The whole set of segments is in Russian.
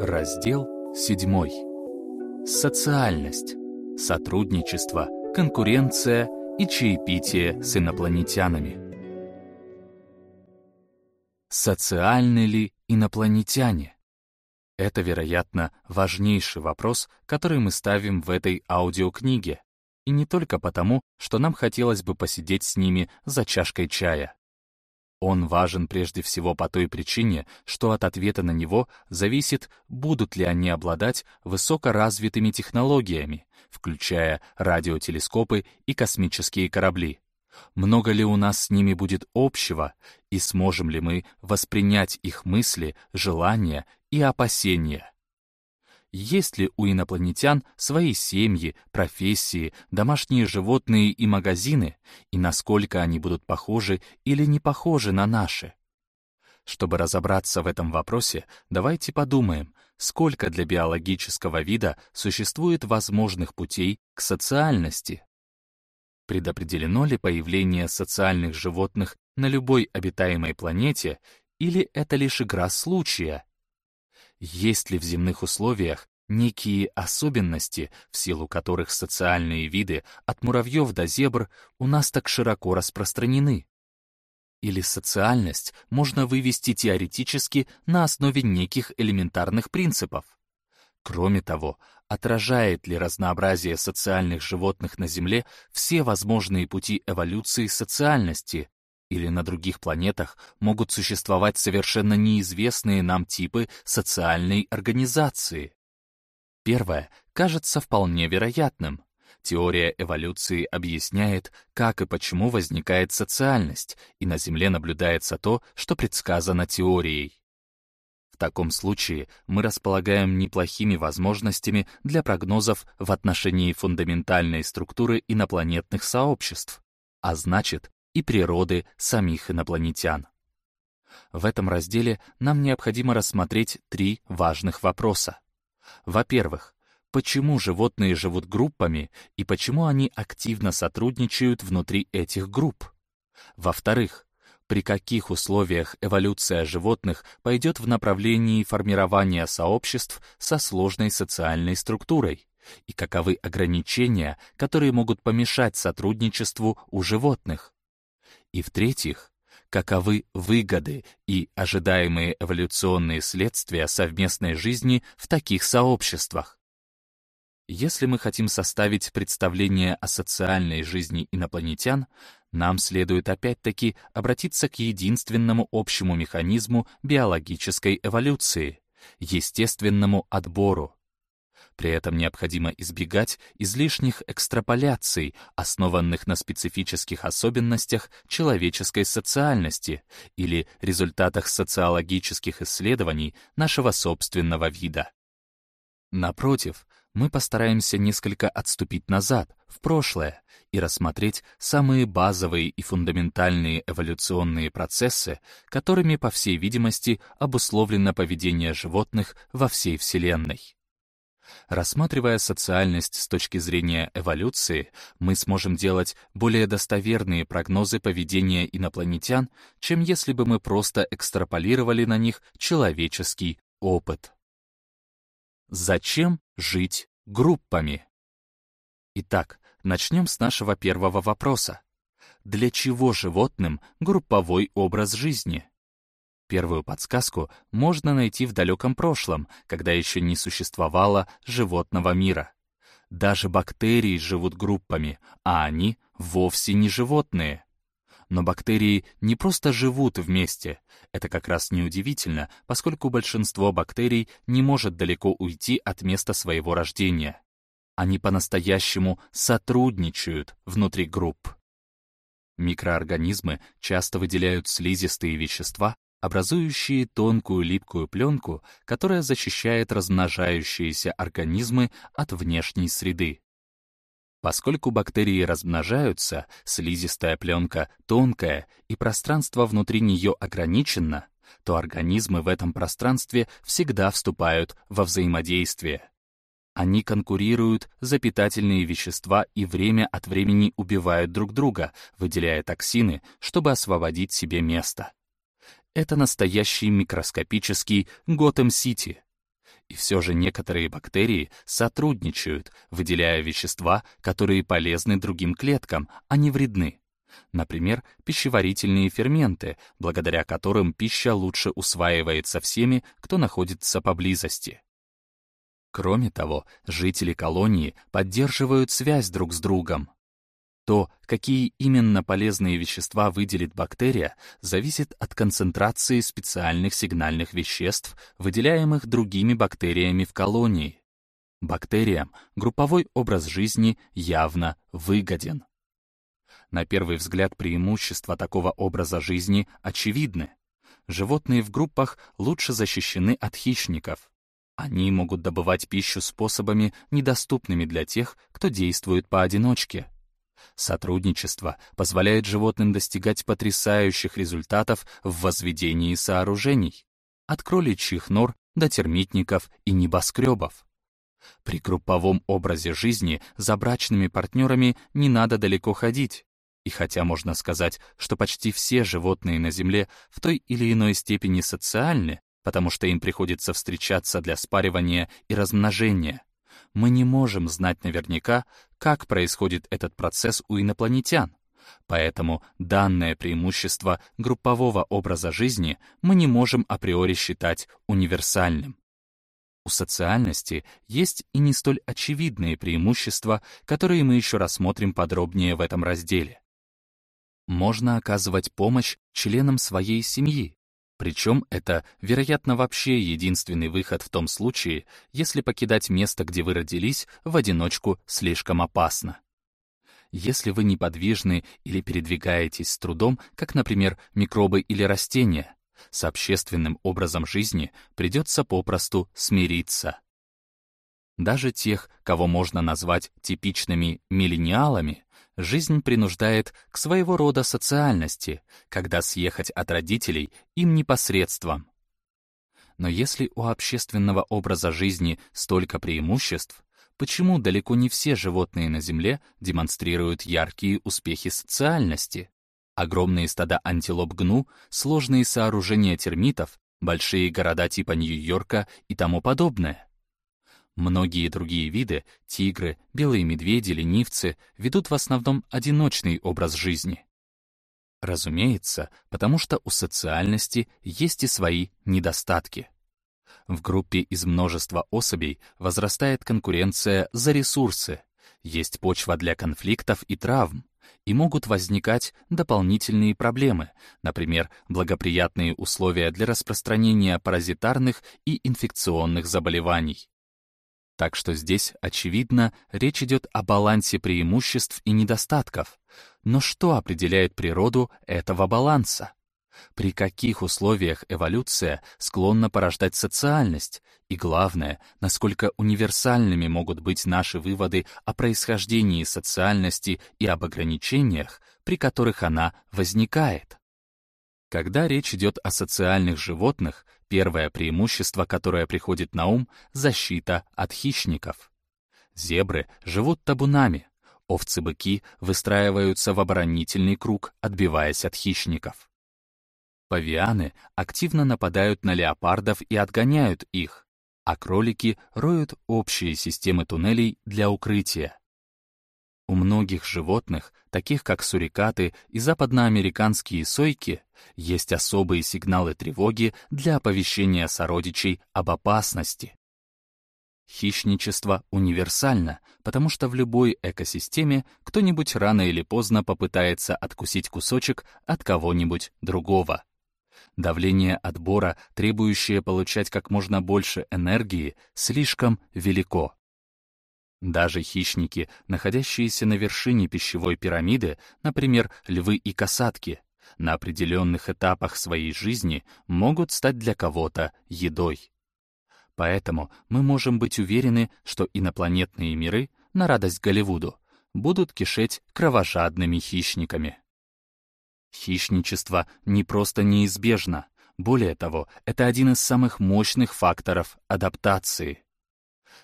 Раздел 7. Социальность. Сотрудничество, конкуренция и чаепитие с инопланетянами. Социальны ли инопланетяне? Это, вероятно, важнейший вопрос, который мы ставим в этой аудиокниге. И не только потому, что нам хотелось бы посидеть с ними за чашкой чая. Он важен прежде всего по той причине, что от ответа на него зависит, будут ли они обладать высокоразвитыми технологиями, включая радиотелескопы и космические корабли. Много ли у нас с ними будет общего, и сможем ли мы воспринять их мысли, желания и опасения? Есть ли у инопланетян свои семьи, профессии, домашние животные и магазины, и насколько они будут похожи или не похожи на наши. Чтобы разобраться в этом вопросе, давайте подумаем, сколько для биологического вида существует возможных путей к социальности. Предопределено ли появление социальных животных на любой обитаемой планете, или это лишь игра случая, есть ли в земных условиях некие особенности, в силу которых социальные виды от муравьев до зебр у нас так широко распространены? Или социальность можно вывести теоретически на основе неких элементарных принципов? Кроме того, отражает ли разнообразие социальных животных на Земле все возможные пути эволюции социальности, или на других планетах могут существовать совершенно неизвестные нам типы социальной организации. Первое кажется вполне вероятным. Теория эволюции объясняет, как и почему возникает социальность, и на Земле наблюдается то, что предсказано теорией. В таком случае мы располагаем неплохими возможностями для прогнозов в отношении фундаментальной структуры инопланетных сообществ, а значит, и природы самих инопланетян. В этом разделе нам необходимо рассмотреть три важных вопроса. Во-первых, почему животные живут группами и почему они активно сотрудничают внутри этих групп? Во-вторых, при каких условиях эволюция животных пойдет в направлении формирования сообществ со сложной социальной структурой? И каковы ограничения, которые могут помешать сотрудничеству у животных? И в-третьих, каковы выгоды и ожидаемые эволюционные следствия совместной жизни в таких сообществах. Если мы хотим составить представление о социальной жизни инопланетян, нам следует опять-таки обратиться к единственному общему механизму биологической эволюции — естественному отбору. При этом необходимо избегать излишних экстраполяций, основанных на специфических особенностях человеческой социальности или результатах социологических исследований нашего собственного вида. Напротив, мы постараемся несколько отступить назад, в прошлое, и рассмотреть самые базовые и фундаментальные эволюционные процессы, которыми, по всей видимости, обусловлено поведение животных во всей Вселенной. Рассматривая социальность с точки зрения эволюции, мы сможем делать более достоверные прогнозы поведения инопланетян, чем если бы мы просто экстраполировали на них человеческий опыт. Зачем жить группами? Итак, начнем с нашего первого вопроса. Для чего животным групповой образ жизни? Первую подсказку можно найти в далеком прошлом, когда еще не существовало животного мира. Даже бактерии живут группами, а они вовсе не животные. Но бактерии не просто живут вместе. Это как раз неудивительно, поскольку большинство бактерий не может далеко уйти от места своего рождения. Они по-настоящему сотрудничают внутри групп. Микроорганизмы часто выделяют слизистые вещества, образующие тонкую липкую пленку, которая защищает размножающиеся организмы от внешней среды. Поскольку бактерии размножаются, слизистая пленка тонкая и пространство внутри нее ограничено, то организмы в этом пространстве всегда вступают во взаимодействие. Они конкурируют за питательные вещества и время от времени убивают друг друга, выделяя токсины, чтобы освободить себе место. Это настоящий микроскопический Готэм-Сити. И все же некоторые бактерии сотрудничают, выделяя вещества, которые полезны другим клеткам, а не вредны. Например, пищеварительные ферменты, благодаря которым пища лучше усваивается всеми, кто находится поблизости. Кроме того, жители колонии поддерживают связь друг с другом. То, какие именно полезные вещества выделит бактерия, зависит от концентрации специальных сигнальных веществ, выделяемых другими бактериями в колонии. Бактериям групповой образ жизни явно выгоден. На первый взгляд преимущества такого образа жизни очевидны. Животные в группах лучше защищены от хищников. Они могут добывать пищу способами, недоступными для тех, кто действует поодиночке. Сотрудничество позволяет животным достигать потрясающих результатов в возведении сооружений, от кроличьих нор до термитников и небоскребов. При групповом образе жизни за брачными партнерами не надо далеко ходить. И хотя можно сказать, что почти все животные на Земле в той или иной степени социальны, потому что им приходится встречаться для спаривания и размножения, мы не можем знать наверняка, как происходит этот процесс у инопланетян. Поэтому данное преимущество группового образа жизни мы не можем априори считать универсальным. У социальности есть и не столь очевидные преимущества, которые мы еще рассмотрим подробнее в этом разделе. Можно оказывать помощь членам своей семьи, причем это, вероятно, вообще единственный выход в том случае, если покидать место, где вы родились, в одиночку слишком опасно. Если вы неподвижны или передвигаетесь с трудом, как, например, микробы или растения, с общественным образом жизни придется попросту смириться. Даже тех, кого можно назвать типичными миллениалами, Жизнь принуждает к своего рода социальности, когда съехать от родителей им непосредством. Но если у общественного образа жизни столько преимуществ, почему далеко не все животные на Земле демонстрируют яркие успехи социальности? Огромные стада антилоп гну, сложные сооружения термитов, большие города типа Нью-Йорка и тому подобное. Многие другие виды — тигры, белые медведи, ленивцы — ведут в основном одиночный образ жизни. Разумеется, потому что у социальности есть и свои недостатки. В группе из множества особей возрастает конкуренция за ресурсы, есть почва для конфликтов и травм, и могут возникать дополнительные проблемы, например, благоприятные условия для распространения паразитарных и инфекционных заболеваний. Так что здесь, очевидно, речь идет о балансе преимуществ и недостатков. Но что определяет природу этого баланса? При каких условиях эволюция склонна порождать социальность? И главное, насколько универсальными могут быть наши выводы о происхождении социальности и об ограничениях, при которых она возникает? Когда речь идет о социальных животных, Первое преимущество, которое приходит на ум — защита от хищников. Зебры живут табунами, овцы-быки выстраиваются в оборонительный круг, отбиваясь от хищников. Павианы активно нападают на леопардов и отгоняют их, а кролики роют общие системы туннелей для укрытия. У многих животных, таких как сурикаты и западноамериканские сойки, есть особые сигналы тревоги для оповещения сородичей об опасности. Хищничество универсально, потому что в любой экосистеме кто-нибудь рано или поздно попытается откусить кусочек от кого-нибудь другого. Давление отбора, требующее получать как можно больше энергии, слишком велико. Даже хищники, находящиеся на вершине пищевой пирамиды, например, львы и касатки, на определенных этапах своей жизни могут стать для кого-то едой. Поэтому мы можем быть уверены, что инопланетные миры, на радость Голливуду, будут кишеть кровожадными хищниками. Хищничество не просто неизбежно, более того, это один из самых мощных факторов адаптации —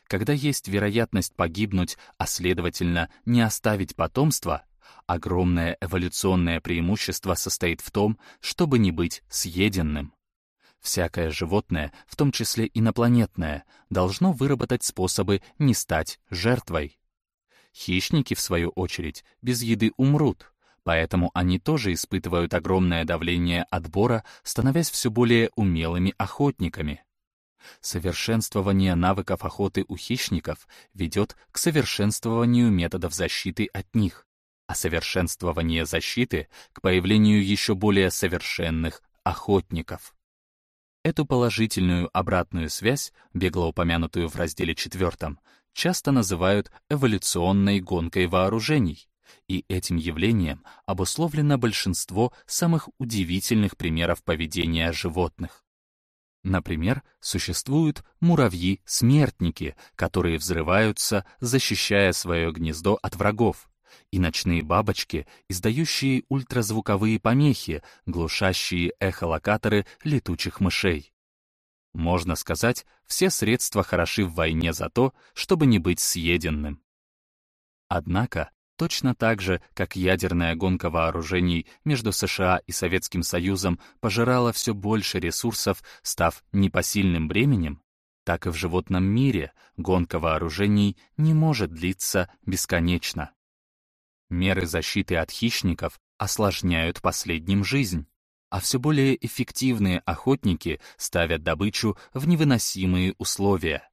когда есть вероятность погибнуть, а следовательно не оставить потомство, огромное эволюционное преимущество состоит в том, чтобы не быть съеденным. Всякое животное, в том числе инопланетное, должно выработать способы не стать жертвой. Хищники, в свою очередь, без еды умрут, поэтому они тоже испытывают огромное давление отбора, становясь все более умелыми охотниками. Совершенствование навыков охоты у хищников ведет к совершенствованию методов защиты от них, а совершенствование защиты — к появлению еще более совершенных охотников. Эту положительную обратную связь, бегло упомянутую в разделе 4, часто называют эволюционной гонкой вооружений, и этим явлением обусловлено большинство самых удивительных примеров поведения животных. Например, существуют муравьи-смертники, которые взрываются, защищая свое гнездо от врагов, и ночные бабочки, издающие ультразвуковые помехи, глушащие эхолокаторы летучих мышей. Можно сказать, все средства хороши в войне за то, чтобы не быть съеденным. Однако, точно так же, как ядерная гонка вооружений между США и Советским Союзом пожирала все больше ресурсов, став непосильным бременем, так и в животном мире гонка вооружений не может длиться бесконечно. Меры защиты от хищников осложняют последним жизнь, а все более эффективные охотники ставят добычу в невыносимые условия.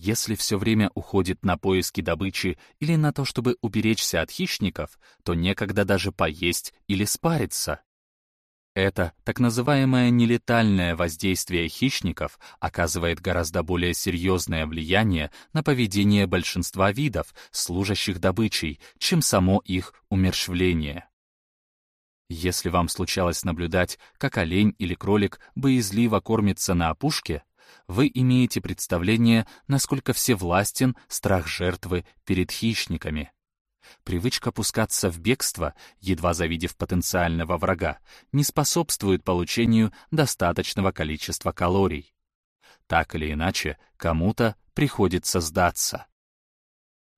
Если все время уходит на поиски добычи или на то, чтобы уберечься от хищников, то некогда даже поесть или спариться. Это так называемое нелетальное воздействие хищников оказывает гораздо более серьезное влияние на поведение большинства видов, служащих добычей, чем само их умерщвление. Если вам случалось наблюдать, как олень или кролик боязливо кормится на опушке, вы имеете представление, насколько всевластен страх жертвы перед хищниками. Привычка пускаться в бегство, едва завидев потенциального врага, не способствует получению достаточного количества калорий. Так или иначе, кому-то приходится сдаться.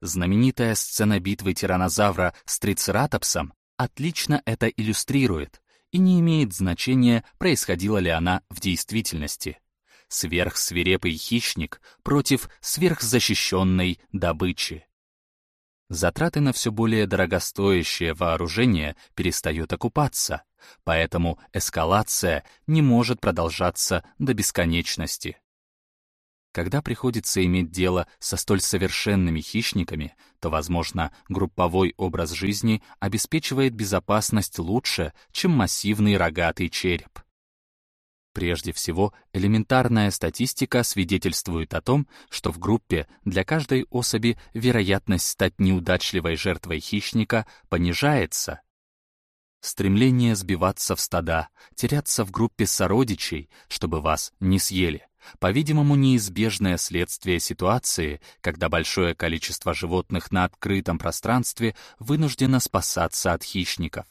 Знаменитая сцена битвы тиранозавра с трицератопсом отлично это иллюстрирует, и не имеет значения, происходила ли она в действительности. Сверхсвирепый хищник против сверхзащищенной добычи. Затраты на все более дорогостоящее вооружение перестают окупаться, поэтому эскалация не может продолжаться до бесконечности. Когда приходится иметь дело со столь совершенными хищниками, то, возможно, групповой образ жизни обеспечивает безопасность лучше, чем массивный рогатый череп. Прежде всего, элементарная статистика свидетельствует о том, что в группе для каждой особи вероятность стать неудачливой жертвой хищника понижается. Стремление сбиваться в стада, теряться в группе сородичей, чтобы вас не съели, по-видимому, неизбежное следствие ситуации, когда большое количество животных на открытом пространстве вынуждено спасаться от хищников.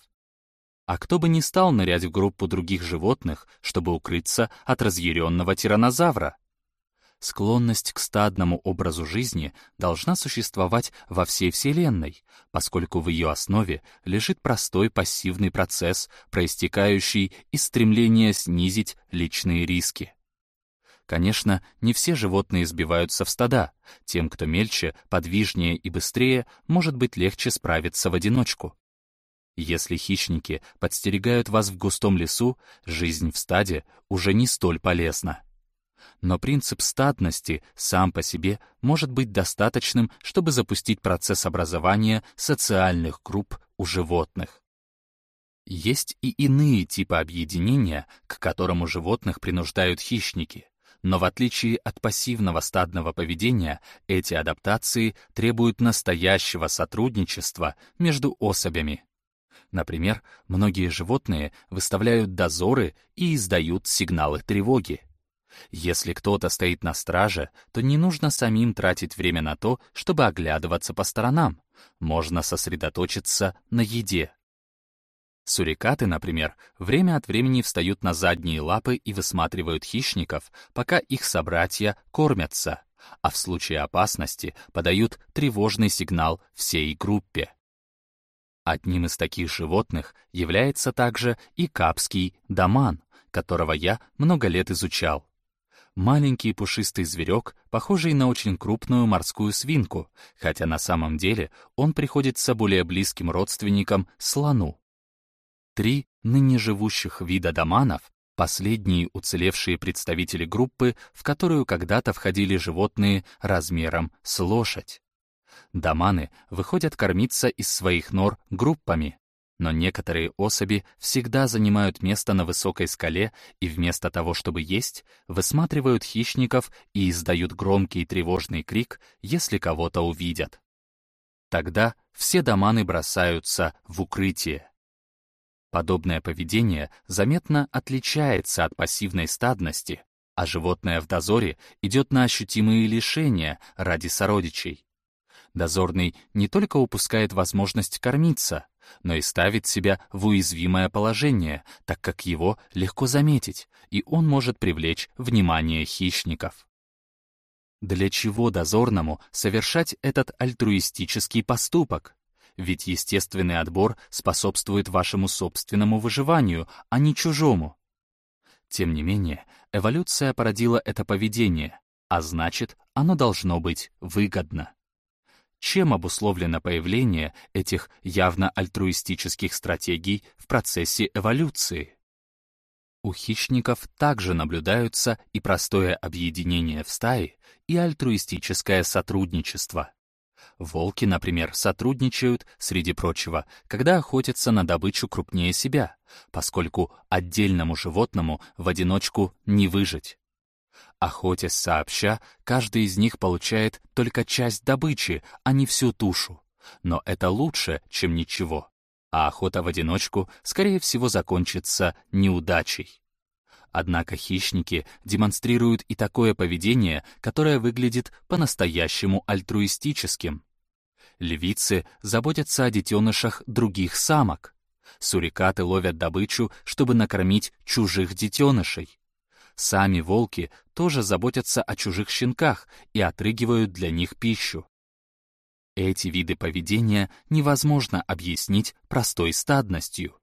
А кто бы ни стал нырять в группу других животных, чтобы укрыться от разъяренного тиранозавра? Склонность к стадному образу жизни должна существовать во всей Вселенной, поскольку в ее основе лежит простой пассивный процесс, проистекающий из стремления снизить личные риски. Конечно, не все животные сбиваются в стада. Тем, кто мельче, подвижнее и быстрее, может быть легче справиться в одиночку. Если хищники подстерегают вас в густом лесу, жизнь в стаде уже не столь полезна. Но принцип стадности сам по себе может быть достаточным, чтобы запустить процесс образования социальных групп у животных. Есть и иные типы объединения, к которым у животных принуждают хищники. Но в отличие от пассивного стадного поведения, эти адаптации требуют настоящего сотрудничества между особями. Например, многие животные выставляют дозоры и издают сигналы тревоги. Если кто-то стоит на страже, то не нужно самим тратить время на то, чтобы оглядываться по сторонам. Можно сосредоточиться на еде. Сурикаты, например, время от времени встают на задние лапы и высматривают хищников, пока их собратья кормятся, а в случае опасности подают тревожный сигнал всей группе. Одним из таких животных является также и капский даман, которого я много лет изучал. Маленький пушистый зверек, похожий на очень крупную морскую свинку, хотя на самом деле он приходится более близким родственником слону. Три ныне живущих вида доманов последние уцелевшие представители группы, в которую когда-то входили животные размером с лошадь. Доманы выходят кормиться из своих нор группами, но некоторые особи всегда занимают место на высокой скале и вместо того, чтобы есть, высматривают хищников и издают громкий тревожный крик, если кого-то увидят. Тогда все доманы бросаются в укрытие. Подобное поведение заметно отличается от пассивной стадности, а животное в дозоре идет на ощутимые лишения ради сородичей. Дозорный не только упускает возможность кормиться, но и ставит себя в уязвимое положение, так как его легко заметить, и он может привлечь внимание хищников. Для чего дозорному совершать этот альтруистический поступок? Ведь естественный отбор способствует вашему собственному выживанию, а не чужому. Тем не менее, эволюция породила это поведение, а значит, оно должно быть выгодно. Чем обусловлено появление этих явно альтруистических стратегий в процессе эволюции? У хищников также наблюдаются и простое объединение в стае, и альтруистическое сотрудничество. Волки, например, сотрудничают, среди прочего, когда охотятся на добычу крупнее себя, поскольку отдельному животному в одиночку не выжить. Охотясь сообща, каждый из них получает только часть добычи, а не всю тушу. Но это лучше, чем ничего. А охота в одиночку, скорее всего, закончится неудачей. Однако хищники демонстрируют и такое поведение, которое выглядит по-настоящему альтруистическим. Львицы заботятся о детенышах других самок. Сурикаты ловят добычу, чтобы накормить чужих детенышей. Сами волки тоже заботятся о чужих щенках и отрыгивают для них пищу. Эти виды поведения невозможно объяснить простой стадностью.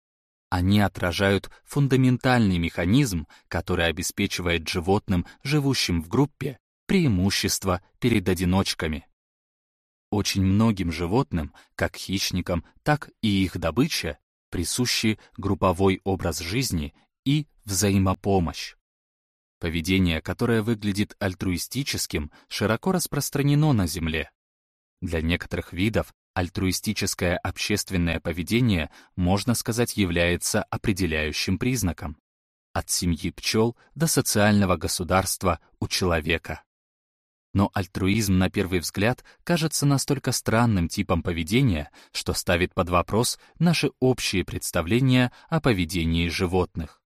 Они отражают фундаментальный механизм, который обеспечивает животным, живущим в группе, преимущество перед одиночками. Очень многим животным, как хищникам, так и их добыча, присущи групповой образ жизни и взаимопомощь. Поведение, которое выглядит альтруистическим, широко распространено на Земле. Для некоторых видов альтруистическое общественное поведение, можно сказать, является определяющим признаком. От семьи пчел до социального государства у человека. Но альтруизм, на первый взгляд, кажется настолько странным типом поведения, что ставит под вопрос наши общие представления о поведении животных.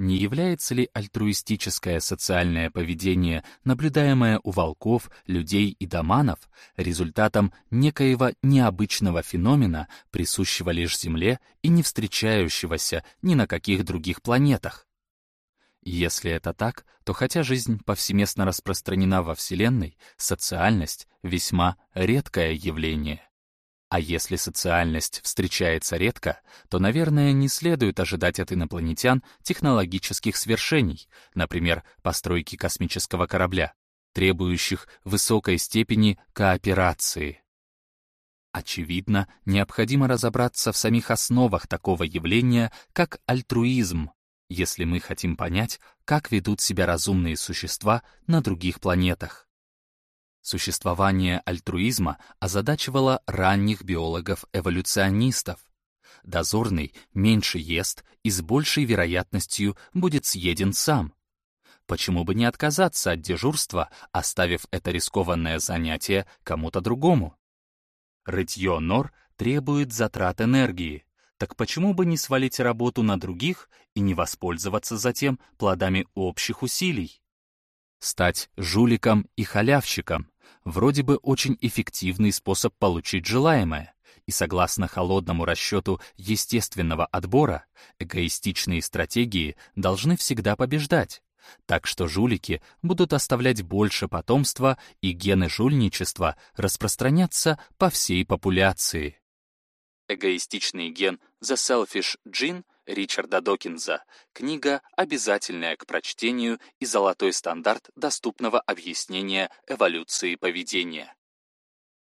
Не является ли альтруистическое социальное поведение, наблюдаемое у волков, людей и доманов, результатом некоего необычного феномена, присущего лишь Земле и не встречающегося ни на каких других планетах? Если это так, то хотя жизнь повсеместно распространена во Вселенной, социальность — весьма редкое явление. А если социальность встречается редко, то, наверное, не следует ожидать от инопланетян технологических свершений, например, постройки космического корабля, требующих высокой степени кооперации. Очевидно, необходимо разобраться в самих основах такого явления, как альтруизм, если мы хотим понять, как ведут себя разумные существа на других планетах. Существование альтруизма озадачивало ранних биологов-эволюционистов. Дозорный меньше ест и с большей вероятностью будет съеден сам. Почему бы не отказаться от дежурства, оставив это рискованное занятие кому-то другому? Рытье нор требует затрат энергии. Так почему бы не свалить работу на других и не воспользоваться затем плодами общих усилий? Стать жуликом и халявщиком — вроде бы очень эффективный способ получить желаемое, и согласно холодному расчету естественного отбора, эгоистичные стратегии должны всегда побеждать. Так что жулики будут оставлять больше потомства, и гены жульничества распространятся по всей популяции. Эгоистичный ген The Selfish Gene Ричарда Докинза. Книга обязательная к прочтению и золотой стандарт доступного объяснения эволюции поведения.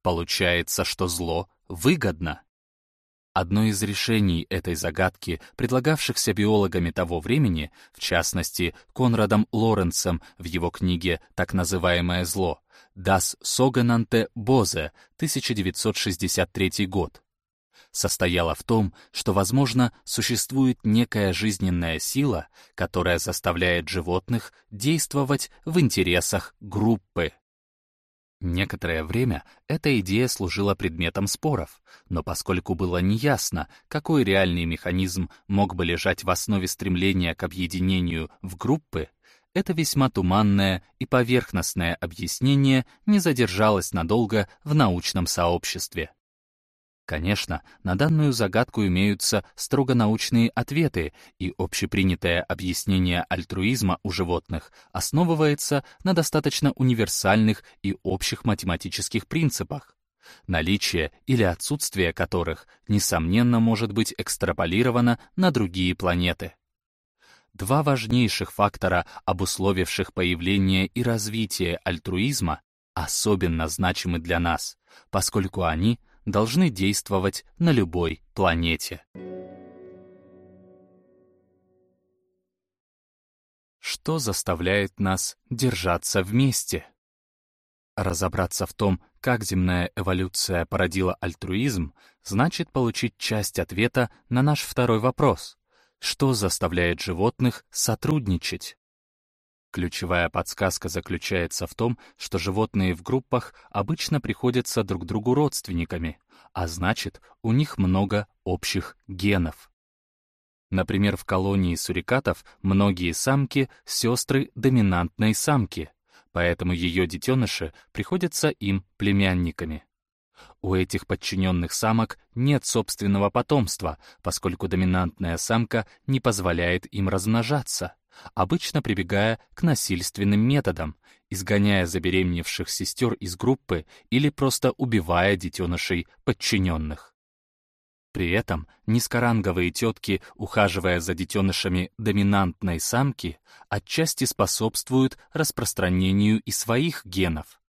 Получается, что зло выгодно. Одно из решений этой загадки, предлагавшихся биологами того времени, в частности, Конрадом Лоренцем в его книге «Так называемое зло», «Das sogenannte Bose», 1963 год, состояла в том, что, возможно, существует некая жизненная сила, которая заставляет животных действовать в интересах группы. Некоторое время эта идея служила предметом споров, но поскольку было неясно, какой реальный механизм мог бы лежать в основе стремления к объединению в группы, это весьма туманное и поверхностное объяснение не задержалось надолго в научном сообществе. Конечно, на данную загадку имеются строго научные ответы, и общепринятое объяснение альтруизма у животных основывается на достаточно универсальных и общих математических принципах, наличие или отсутствие которых, несомненно, может быть экстраполировано на другие планеты. Два важнейших фактора, обусловивших появление и развитие альтруизма, особенно значимы для нас, поскольку они — должны действовать на любой планете. Что заставляет нас держаться вместе? Разобраться в том, как земная эволюция породила альтруизм, значит получить часть ответа на наш второй вопрос. Что заставляет животных сотрудничать? Ключевая подсказка заключается в том, что животные в группах обычно приходятся друг другу родственниками, а значит, у них много общих генов. Например, в колонии сурикатов многие самки — сестры доминантной самки, поэтому ее детеныши приходятся им племянниками. У этих подчиненных самок нет собственного потомства, поскольку доминантная самка не позволяет им размножаться обычно прибегая к насильственным методам, изгоняя забеременевших сестер из группы или просто убивая детенышей подчиненных. При этом низкоранговые тетки, ухаживая за детенышами доминантной самки, отчасти способствуют распространению и своих генов.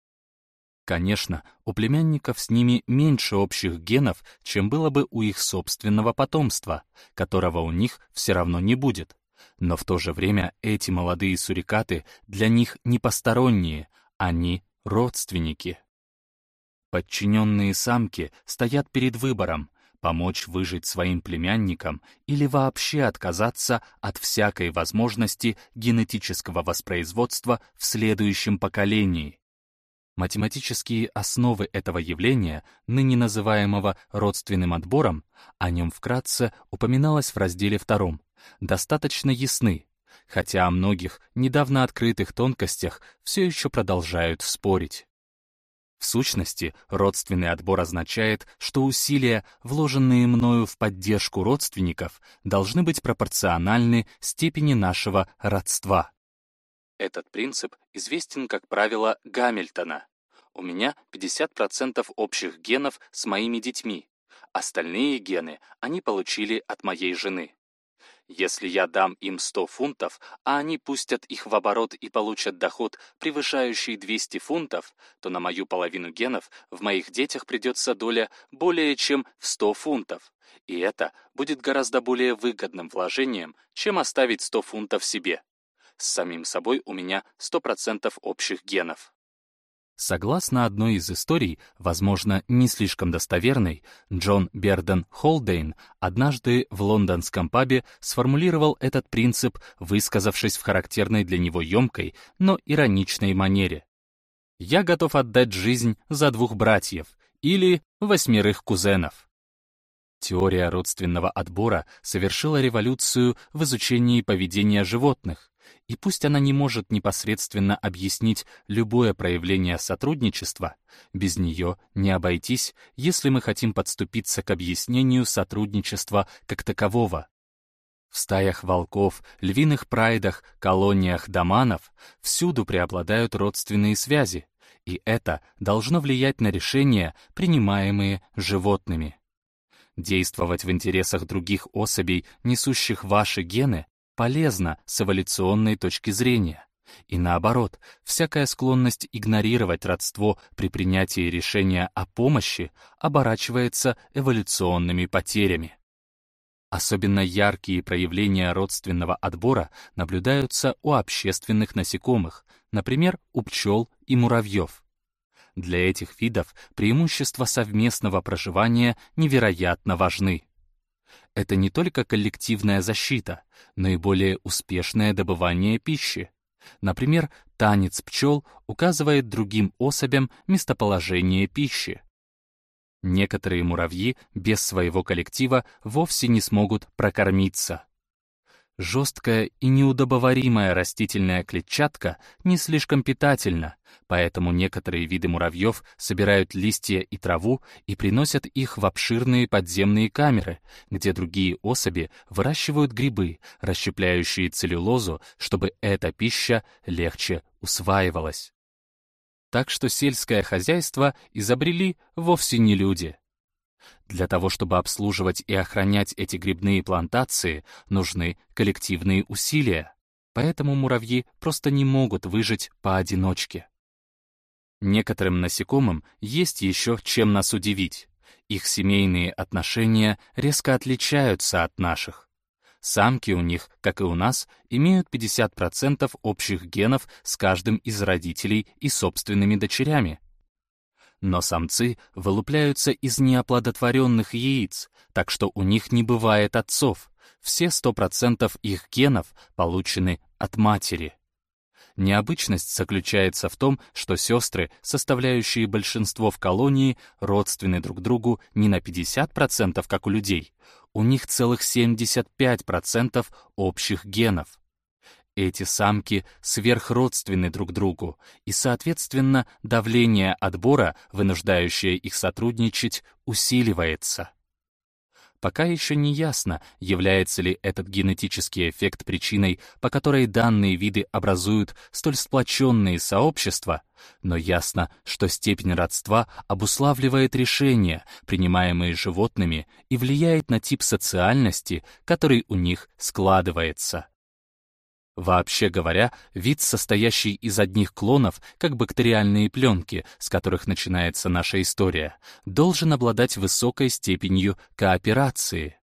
Конечно, у племянников с ними меньше общих генов, чем было бы у их собственного потомства, которого у них все равно не будет. Но в то же время эти молодые сурикаты для них не посторонние, они родственники. Подчиненные самки стоят перед выбором помочь выжить своим племянникам или вообще отказаться от всякой возможности генетического воспроизводства в следующем поколении. Математические основы этого явления, ныне называемого родственным отбором, о нем вкратце упоминалось в разделе втором, достаточно ясны, хотя о многих недавно открытых тонкостях все еще продолжают спорить. В сущности, родственный отбор означает, что усилия, вложенные мною в поддержку родственников, должны быть пропорциональны степени нашего родства. Этот принцип известен как правило Гамильтона. У меня 50% общих генов с моими детьми. Остальные гены они получили от моей жены. Если я дам им 100 фунтов, а они пустят их в оборот и получат доход, превышающий 200 фунтов, то на мою половину генов в моих детях придется доля более чем в 100 фунтов. И это будет гораздо более выгодным вложением, чем оставить 100 фунтов себе. С самим собой у меня 100% общих генов. Согласно одной из историй, возможно, не слишком достоверной, Джон Берден Холдейн однажды в лондонском пабе сформулировал этот принцип, высказавшись в характерной для него емкой, но ироничной манере. «Я готов отдать жизнь за двух братьев или восьмерых кузенов». Теория родственного отбора совершила революцию в изучении поведения животных, и пусть она не может непосредственно объяснить любое проявление сотрудничества, без нее не обойтись, если мы хотим подступиться к объяснению сотрудничества как такового. В стаях волков, львиных прайдах, колониях доманов всюду преобладают родственные связи, и это должно влиять на решения, принимаемые животными. Действовать в интересах других особей, несущих ваши гены, полезно с эволюционной точки зрения. И наоборот, всякая склонность игнорировать родство при принятии решения о помощи оборачивается эволюционными потерями. Особенно яркие проявления родственного отбора наблюдаются у общественных насекомых, например, у пчел и муравьев. Для этих видов преимущества совместного проживания невероятно важны. Это не только коллективная защита, но и более успешное добывание пищи. Например, танец пчел указывает другим особям местоположение пищи. Некоторые муравьи без своего коллектива вовсе не смогут прокормиться. Жесткая и неудобоваримая растительная клетчатка не слишком питательна, поэтому некоторые виды муравьев собирают листья и траву и приносят их в обширные подземные камеры, где другие особи выращивают грибы, расщепляющие целлюлозу, чтобы эта пища легче усваивалась. Так что сельское хозяйство изобрели вовсе не люди — для того, чтобы обслуживать и охранять эти грибные плантации, нужны коллективные усилия. Поэтому муравьи просто не могут выжить поодиночке. Некоторым насекомым есть еще чем нас удивить. Их семейные отношения резко отличаются от наших. Самки у них, как и у нас, имеют 50% общих генов с каждым из родителей и собственными дочерями, но самцы вылупляются из неоплодотворенных яиц, так что у них не бывает отцов. Все 100% их генов получены от матери. Необычность заключается в том, что сестры, составляющие большинство в колонии, родственны друг другу не на 50%, как у людей. У них целых 75% общих генов. Эти самки сверхродственны друг другу, и, соответственно, давление отбора, вынуждающее их сотрудничать, усиливается. Пока еще не ясно, является ли этот генетический эффект причиной, по которой данные виды образуют столь сплоченные сообщества, но ясно, что степень родства обуславливает решения, принимаемые животными, и влияет на тип социальности, который у них складывается. Вообще говоря, вид, состоящий из одних клонов, как бактериальные пленки, с которых начинается наша история, должен обладать высокой степенью кооперации.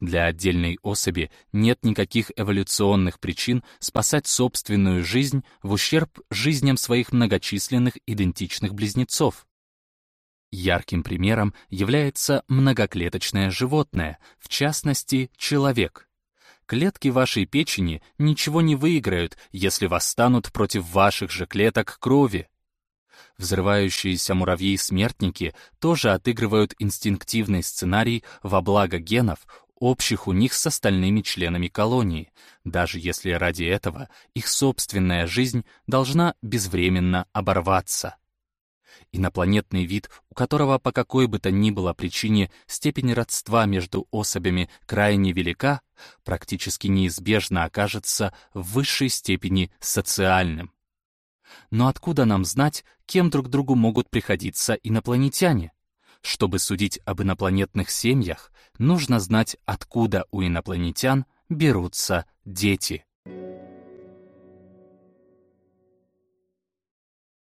Для отдельной особи нет никаких эволюционных причин спасать собственную жизнь в ущерб жизням своих многочисленных идентичных близнецов. Ярким примером является многоклеточное животное, в частности, человек — Клетки вашей печени ничего не выиграют, если восстанут против ваших же клеток крови. Взрывающиеся муравьи-смертники тоже отыгрывают инстинктивный сценарий во благо генов, общих у них с остальными членами колонии, даже если ради этого их собственная жизнь должна безвременно оборваться. Инопланетный вид, у которого по какой бы то ни было причине степень родства между особями крайне велика, практически неизбежно окажется в высшей степени социальным. Но откуда нам знать, кем друг другу могут приходиться инопланетяне? Чтобы судить об инопланетных семьях, нужно знать, откуда у инопланетян берутся дети.